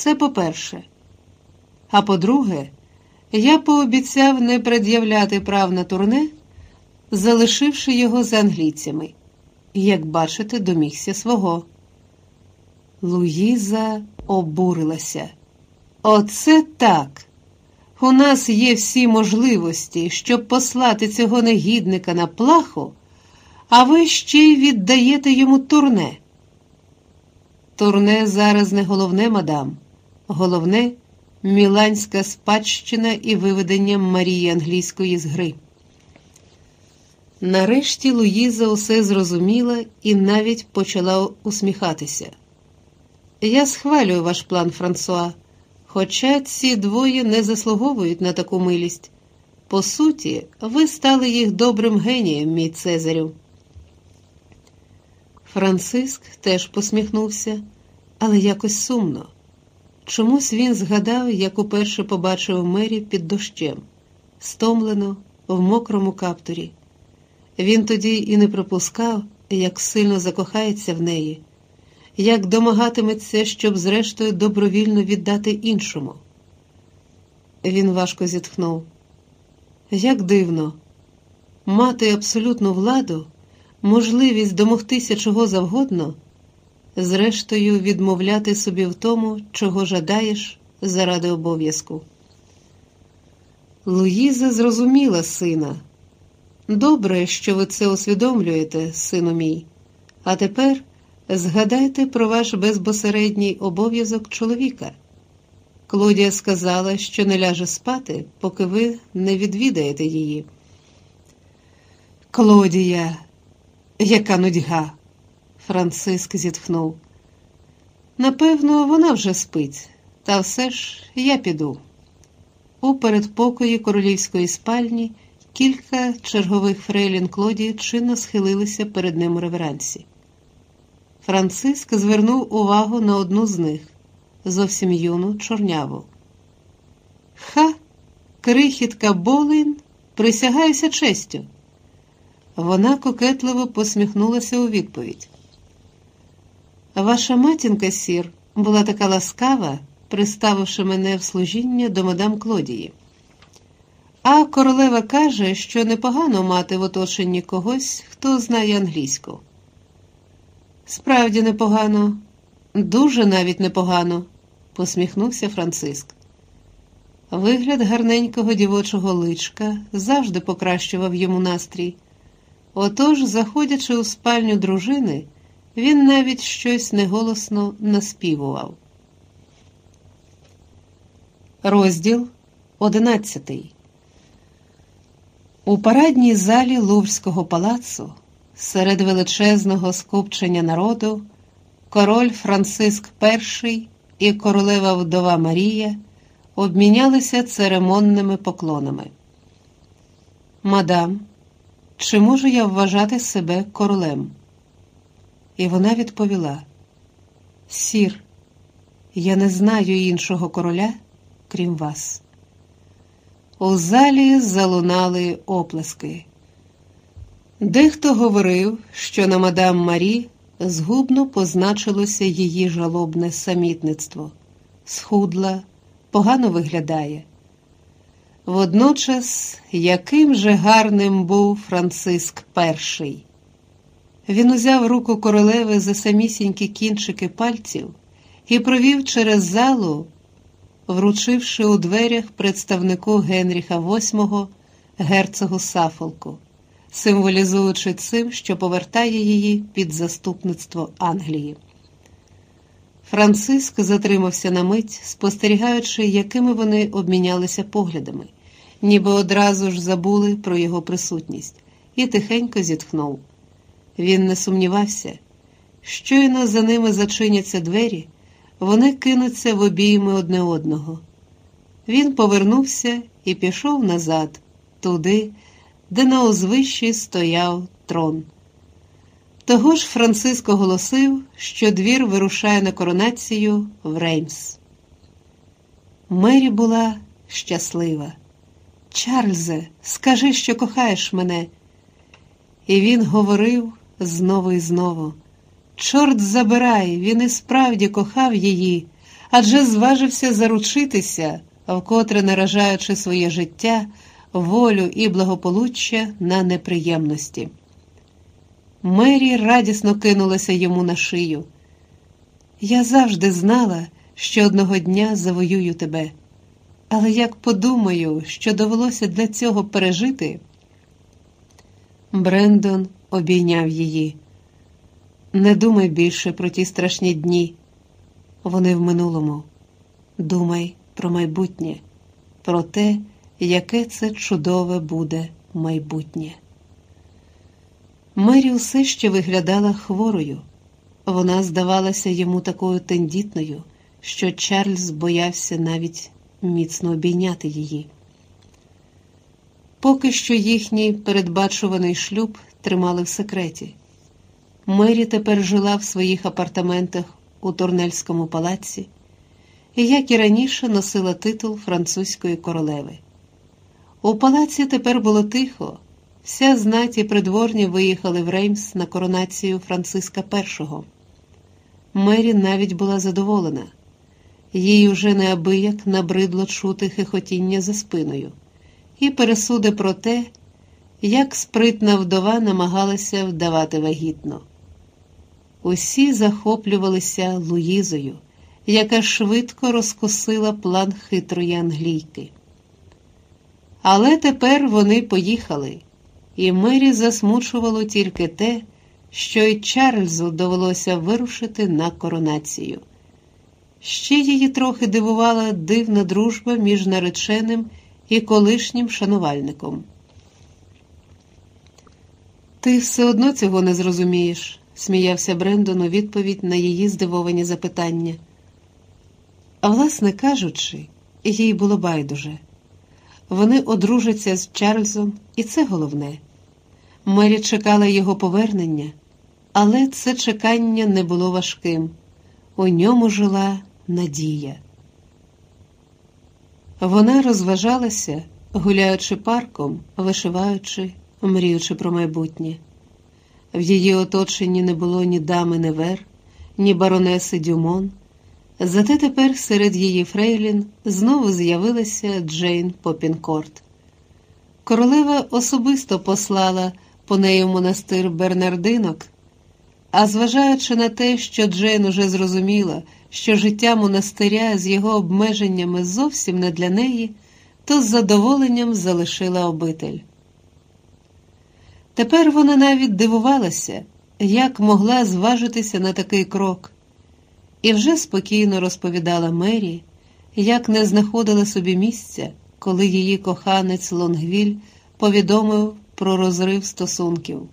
Це по-перше. А по-друге, я пообіцяв не пред'являти прав на турне, залишивши його з англійцями. Як бачите, домігся свого. Луїза обурилася. Оце так. У нас є всі можливості, щоб послати цього негідника на плаху, а ви ще й віддаєте йому турне. Турне зараз не головне, мадам. Головне міланська спадщина і виведення Марії Англійської з гри. Нарешті Луїза усе зрозуміла і навіть почала усміхатися. Я схвалюю ваш план, Франсуа, хоча ці двоє не заслуговують на таку милість. По суті, ви стали їх добрим генієм, мій Цезарю. Франциск теж посміхнувся, але якось сумно. Чомусь він згадав, як уперше побачив мері під дощем, стомлено, в мокрому каптурі. Він тоді і не припускав, як сильно закохається в неї, як домагатиметься, щоб, зрештою, добровільно віддати іншому. Він важко зітхнув. Як дивно, мати абсолютну владу, можливість домогтися чого завгодно, зрештою, відмовляти собі в тому, чого жадаєш заради обов'язку. Луїза зрозуміла сина. Добре, що ви це усвідомлюєте, сину мій, а тепер згадайте про ваш безпосередній обов'язок чоловіка. Клодія сказала, що не ляже спати, поки ви не відвідаєте її. Клодія, яка нудьга, Франциск зітхнув. Напевно, вона вже спить, та все ж я піду. У передпокої королівської спальні. Кілька чергових фрейлін Клодії чинно схилилися перед ним у реверансі. Франциск звернув увагу на одну з них зовсім юну чорняву. Ха, крихітка Болин, присягаюся честю. Вона кокетливо посміхнулася у відповідь. Ваша матінка, сір, була така ласкава, приставивши мене в служіння до мадам Клодії. А королева каже, що непогано мати в оточенні когось, хто знає англійську. Справді непогано, дуже навіть непогано, посміхнувся Франциск. Вигляд гарненького дівочого личка завжди покращував йому настрій. Отож, заходячи у спальню дружини, він навіть щось неголосно наспівував. Розділ одинадцятий. У парадній залі Луврського палацу, серед величезного скупчення народу, король Франциск І і королева вдова Марія обмінялися церемонними поклонами. Мадам, чи можу я вважати себе королем? І вона відповіла: Сір, я не знаю іншого короля, крім вас. У залі залунали оплески. Дехто говорив, що на мадам Марі згубно позначилося її жалобне самітництво, схудла, погано виглядає. Водночас, яким же гарним був Франциск І. Він узяв руку королеви за самісінькі кінчики пальців і провів через залу вручивши у дверях представнику Генріха VIII герцогу Сафолку, символізуючи цим, що повертає її під заступництво Англії. Франциск затримався на мить, спостерігаючи, якими вони обмінялися поглядами, ніби одразу ж забули про його присутність, і тихенько зітхнув. Він не сумнівався, щойно за ними зачиняться двері вони кинуться в обійми одне одного. Він повернувся і пішов назад, туди, де на узвищі стояв трон. Того ж Франциск оголосив, що двір вирушає на коронацію в Реймс. Мері була щаслива. Чарльзе, скажи, що кохаєш мене. І він говорив знову і знову. Чорт забирай, він і справді кохав її, адже зважився заручитися, вкотре наражаючи своє життя, волю і благополуччя на неприємності. Мері радісно кинулася йому на шию. Я завжди знала, що одного дня завоюю тебе, але як подумаю, що довелося для цього пережити. Брендон обійняв її. Не думай більше про ті страшні дні. Вони в минулому. Думай про майбутнє, про те, яке це чудове буде майбутнє. Мері усе ще виглядала хворою. Вона здавалася йому такою тендітною, що Чарльз боявся навіть міцно обійняти її. Поки що їхній передбачуваний шлюб тримали в секреті. Мері тепер жила в своїх апартаментах у Турнельському палаці і, як і раніше, носила титул французької королеви. У палаці тепер було тихо, вся знать і придворні виїхали в Реймс на коронацію Франциска І. Мері навіть була задоволена, їй уже неабияк набридло чути хихотіння за спиною, і пересуди про те, як спритна вдова намагалася вдавати вагітно. Усі захоплювалися Луїзою, яка швидко розкусила план хитрої англійки. Але тепер вони поїхали, і Мері засмучувало тільки те, що й Чарльзу довелося вирушити на коронацію. Ще її трохи дивувала дивна дружба між нареченим і колишнім шанувальником. Ти все одно цього не зрозумієш, сміявся Брендон у відповідь на її здивовані запитання. А власне кажучи, їй було байдуже. Вони одружаться з Чарльзом, і це головне. Мері чекала його повернення, але це чекання не було важким. У ньому жила надія. Вона розважалася, гуляючи парком, вишиваючи, мріючи про майбутнє. В її оточенні не було ні дами Невер, ні баронеси Дюмон. Зате тепер серед її Фрейлін знову з'явилася Джейн Попінкорт. Королева особисто послала по неї в монастир Бернардинок, а зважаючи на те, що Джейн уже зрозуміла, що життя монастиря з його обмеженнями зовсім не для неї, то з задоволенням залишила обитель. Тепер вона навіть дивувалася, як могла зважитися на такий крок, і вже спокійно розповідала Мері, як не знаходила собі місця, коли її коханець Лонгвіль повідомив про розрив стосунків.